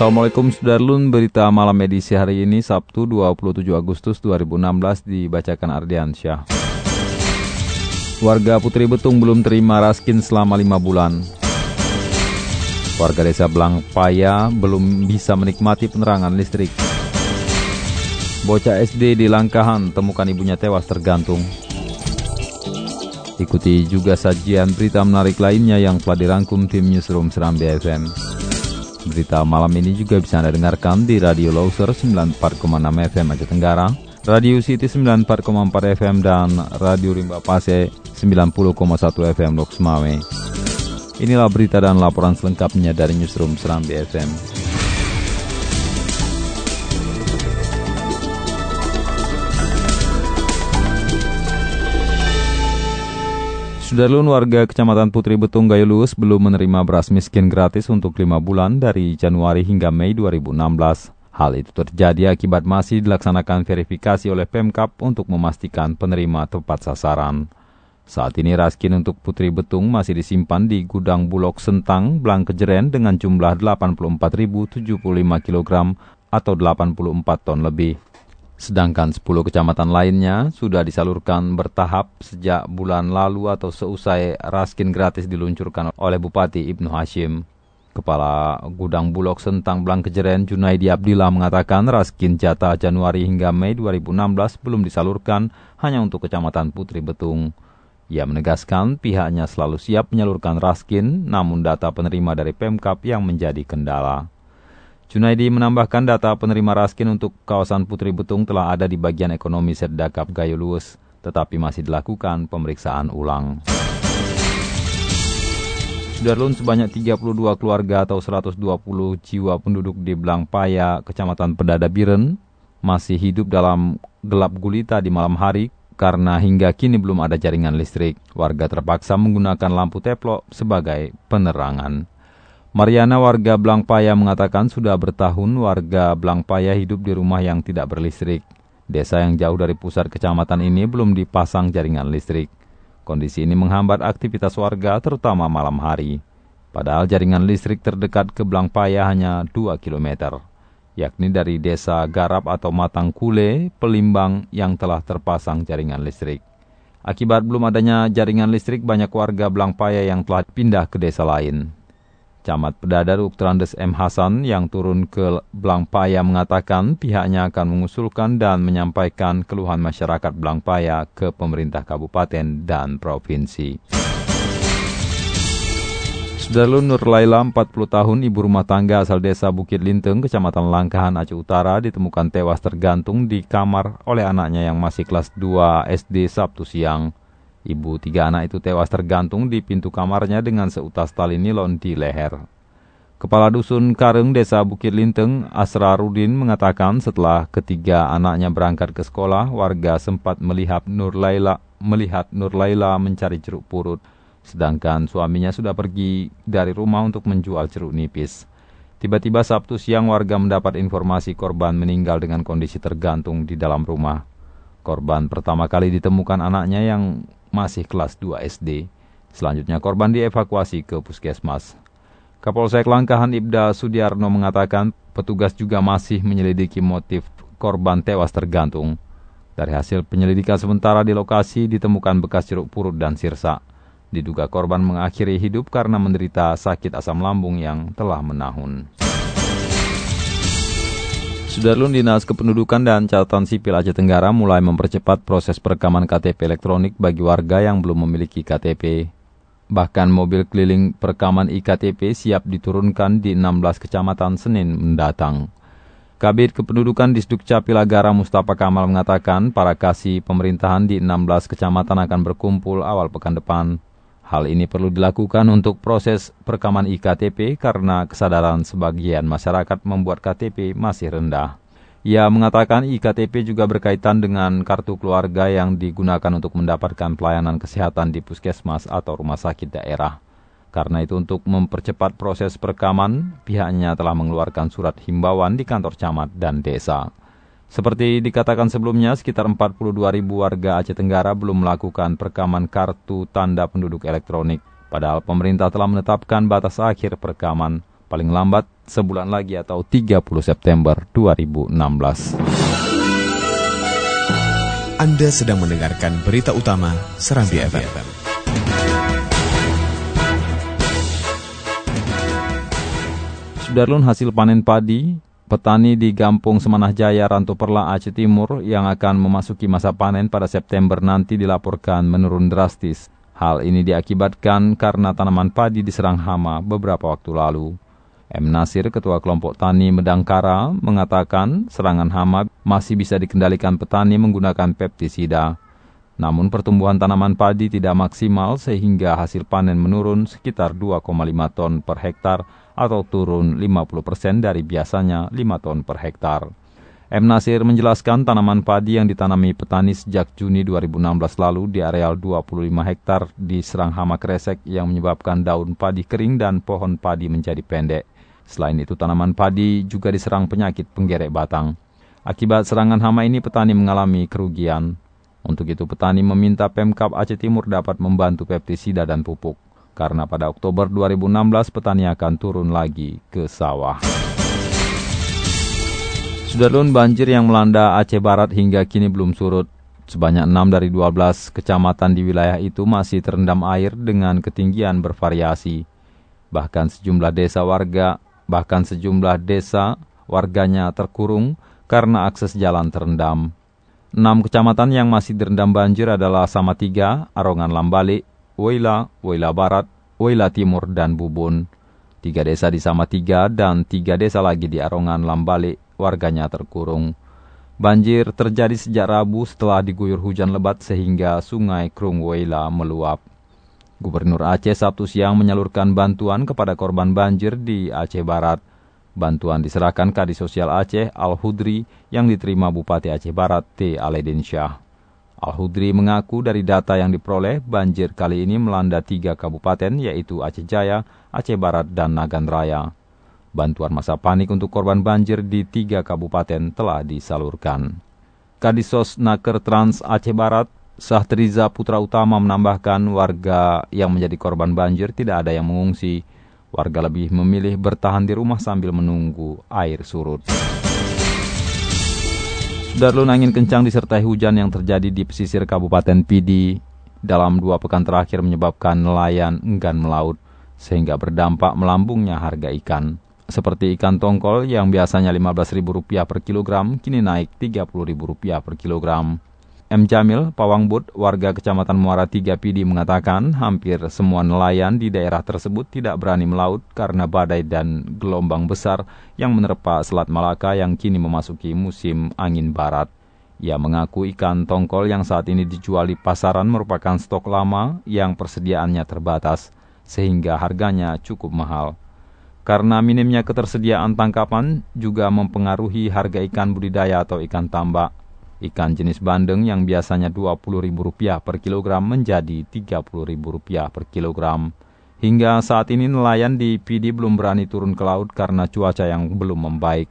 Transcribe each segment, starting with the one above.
Assalamualaikum Sudarlun, berita malam edisi hari ini Sabtu 27 Agustus 2016 dibacakan Ardian Syah. Warga Putri Betung belum terima raskin selama 5 bulan. Warga desa Blangpaya belum bisa menikmati penerangan listrik. Bocah SD di Langkahan temukan ibunya tewas tergantung. Ikuti juga sajian berita menarik lainnya yang telah dirangkum tim Newsroom Seram BFM. Berita malam ini juga bisa Anda dengarkan di Radio Loser 94,6 FM Aceh Tenggara, Radio City 94,4 FM, dan Radio Rimba Pase 90,1 FM Loks Mawai. Inilah berita dan laporan selengkapnya dari Newsroom Serambi FM. Sudarlun warga Kecamatan Putri Betung Gayulus belum menerima beras miskin gratis untuk 5 bulan dari Januari hingga Mei 2016. Hal itu terjadi akibat masih dilaksanakan verifikasi oleh Pemkap untuk memastikan penerima tepat sasaran. Saat ini raskin untuk Putri Betung masih disimpan di gudang Bulog Sentang, Blang Kejeren dengan jumlah 84.075 kg atau 84 ton lebih. Sedangkan 10 kecamatan lainnya sudah disalurkan bertahap sejak bulan lalu atau seusai raskin gratis diluncurkan oleh Bupati Ibnu Hashim. Kepala Gudang Bulog Sentang Blang Kejeren Junaidi Abdillah mengatakan raskin jatah Januari hingga Mei 2016 belum disalurkan hanya untuk Kecamatan Putri Betung. Ia menegaskan pihaknya selalu siap menyalurkan raskin, namun data penerima dari Pemkap yang menjadi kendala. Junaidi menambahkan data penerima raskin untuk kawasan Putri Betung telah ada di bagian ekonomi Serdakap Gayo Luwes, tetapi masih dilakukan pemeriksaan ulang. Sudarlun sebanyak 32 keluarga atau 120 jiwa penduduk di Blangpaya, Kecamatan Pedada Biren, masih hidup dalam gelap gulita di malam hari karena hingga kini belum ada jaringan listrik. Warga terpaksa menggunakan lampu teplok sebagai penerangan. Mariana warga Blangpaya mengatakan sudah bertahun warga Blangpaya hidup di rumah yang tidak berlistrik. Desa yang jauh dari pusat kecamatan ini belum dipasang jaringan listrik. Kondisi ini menghambat aktivitas warga terutama malam hari. Padahal jaringan listrik terdekat ke Blangpaya hanya 2 km, yakni dari desa Garap atau Matang Kule, Pelimbang yang telah terpasang jaringan listrik. Akibat belum adanya jaringan listrik, banyak warga Blangpaya yang telah pindah ke desa lain. Camat Pedadar Ukterandes M. Hasan yang turun ke Blangpaya mengatakan pihaknya akan mengusulkan dan menyampaikan keluhan masyarakat Blangpaya ke pemerintah kabupaten dan provinsi. Sudarlun Nur Laila, 40 tahun, ibu rumah tangga asal desa Bukit Linteng, kecamatan Langkahan, Aceh Utara, ditemukan tewas tergantung di kamar oleh anaknya yang masih kelas 2 SD Sabtu siang. Ibu tiga anak itu tewas tergantung di pintu kamarnya dengan seutas tali nilon di leher. Kepala Dusun Kareng Desa Bukit Linteng, Asrarudin mengatakan setelah ketiga anaknya berangkat ke sekolah, warga sempat melihat Nur Laila, melihat Nur Laila mencari jeruk purut, sedangkan suaminya sudah pergi dari rumah untuk menjual jeruk nipis. Tiba-tiba Sabtu siang warga mendapat informasi korban meninggal dengan kondisi tergantung di dalam rumah. Korban pertama kali ditemukan anaknya yang masih kelas 2 SD. Selanjutnya korban dievakuasi ke puskesmas. Kapolsek Langkahan Ibda Sudiarno mengatakan petugas juga masih menyelidiki motif korban tewas tergantung. Dari hasil penyelidikan sementara di lokasi ditemukan bekas jeruk purut dan sirsa. Diduga korban mengakhiri hidup karena menderita sakit asam lambung yang telah menahun. Sudarlun Dinas Kependudukan dan Catatan Sipil Aceh Tenggara mulai mempercepat proses perekaman KTP elektronik bagi warga yang belum memiliki KTP. Bahkan mobil keliling perekaman IKTP siap diturunkan di 16 kecamatan Senin mendatang. Kabit Kependudukan Disduk Capil Agara Mustafa Kamal mengatakan para kasih pemerintahan di 16 kecamatan akan berkumpul awal pekan depan. Hal ini perlu dilakukan untuk proses perekaman IKTP karena kesadaran sebagian masyarakat membuat KTP masih rendah. Ia mengatakan IKTP juga berkaitan dengan kartu keluarga yang digunakan untuk mendapatkan pelayanan kesehatan di puskesmas atau rumah sakit daerah. Karena itu untuk mempercepat proses perekaman, pihaknya telah mengeluarkan surat himbauan di kantor camat dan desa. Seperti dikatakan sebelumnya, sekitar 42 ribu warga Aceh Tenggara belum melakukan perekaman kartu tanda penduduk elektronik. Padahal pemerintah telah menetapkan batas akhir perekaman paling lambat sebulan lagi atau 30 September 2016. Anda sedang mendengarkan berita utama Serambi FM. Sudarlun hasil panen padi Petani di Gampung Semanah Jaya, Ranto Perla, Aceh Timur yang akan memasuki masa panen pada September nanti dilaporkan menurun drastis. Hal ini diakibatkan karena tanaman padi diserang hama beberapa waktu lalu. M. Nasir, Ketua Kelompok Tani Medangkara, mengatakan serangan hama masih bisa dikendalikan petani menggunakan pestisida. Namun pertumbuhan tanaman padi tidak maksimal sehingga hasil panen menurun sekitar 2,5 ton per hektar atau turun 50% dari biasanya 5 ton per hektar. M. Nasir menjelaskan tanaman padi yang ditanami petani sejak Juni 2016 lalu di areal 25 hektar diserang hama kresek yang menyebabkan daun padi kering dan pohon padi menjadi pendek. Selain itu tanaman padi juga diserang penyakit penggerek batang. Akibat serangan hama ini petani mengalami kerugian. Untuk itu petani meminta Pemkap Aceh Timur dapat membantu pestisida dan pupuk karena pada Oktober 2016 petani akan turun lagi ke sawah. Sudarlun banjir yang melanda Aceh Barat hingga kini belum surut. Sebanyak 6 dari 12 kecamatan di wilayah itu masih terendam air dengan ketinggian bervariasi. Bahkan sejumlah desa warga, bahkan sejumlah desa warganya terkurung karena akses jalan terendam. Enam kecamatan yang masih direndam banjir adalah Samatiga, Arongan Lambalik, Woila, Woila Barat, Woila Timur, dan Bubun. Tiga desa di Samatiga dan tiga desa lagi di Arongan Lambalik warganya terkurung. Banjir terjadi sejak Rabu setelah diguyur hujan lebat sehingga sungai Krung Woila meluap. Gubernur Aceh Sabtu siang menyalurkan bantuan kepada korban banjir di Aceh Barat. Bantuan diserahkan Kadis Sosial Aceh Al-Hudri yang diterima Bupati Aceh Barat T. Aledin Syah. Al-Hudri mengaku dari data yang diperoleh, banjir kali ini melanda tiga kabupaten yaitu Aceh Jaya, Aceh Barat, dan Nagan Raya. Bantuan masa panik untuk korban banjir di tiga kabupaten telah disalurkan. Kadisos Naker Trans Aceh Barat, Sahtriza Putra Utama menambahkan warga yang menjadi korban banjir tidak ada yang mengungsi. Warga lebih memilih bertahan di rumah sambil menunggu air surut. Darlun angin kencang disertai hujan yang terjadi di pesisir Kabupaten Pidi dalam dua pekan terakhir menyebabkan nelayan enggan melaut, sehingga berdampak melambungnya harga ikan. Seperti ikan tongkol yang biasanya Rp15.000 per kilogram, kini naik Rp30.000 per kilogram. M. Jamil, Pawang Bud, warga Kecamatan Muara Tiga Pidi mengatakan hampir semua nelayan di daerah tersebut tidak berani melaut karena badai dan gelombang besar yang menerpa Selat Malaka yang kini memasuki musim angin barat. Ia mengaku ikan tongkol yang saat ini dijual di pasaran merupakan stok lama yang persediaannya terbatas, sehingga harganya cukup mahal. Karena minimnya ketersediaan tangkapan juga mempengaruhi harga ikan budidaya atau ikan tambak. Ikan jenis bandeng yang biasanya Rp20.000 per kilogram menjadi Rp30.000 per kilogram. Hingga saat ini nelayan di PD belum berani turun ke laut karena cuaca yang belum membaik.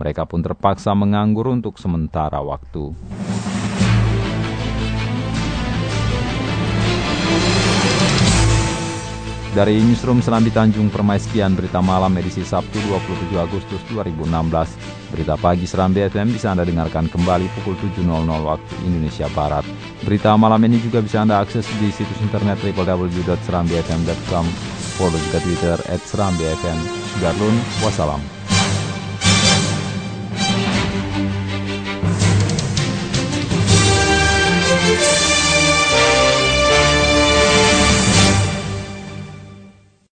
Mereka pun terpaksa menganggur untuk sementara waktu. Dari Newsroom Serambi Tanjung Permaiskian Berita Malam edisi Sabtu 27 Agustus 2016. Berita pagi Serambi FM bisa Anda dengarkan kembali pukul 7.00 waktu Indonesia Barat. Berita malam ini juga bisa Anda akses di situs internet www.serambifm.com. Follow juga Twitter at Serambi wassalam.